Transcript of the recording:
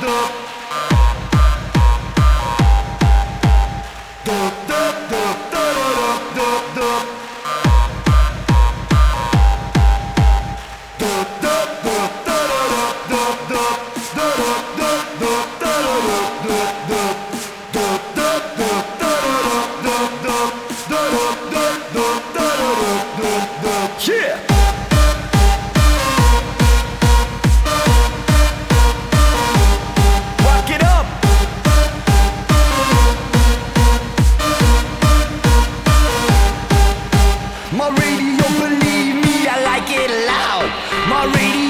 Don't, don't. My radio, believe me, I like it loud. My radio.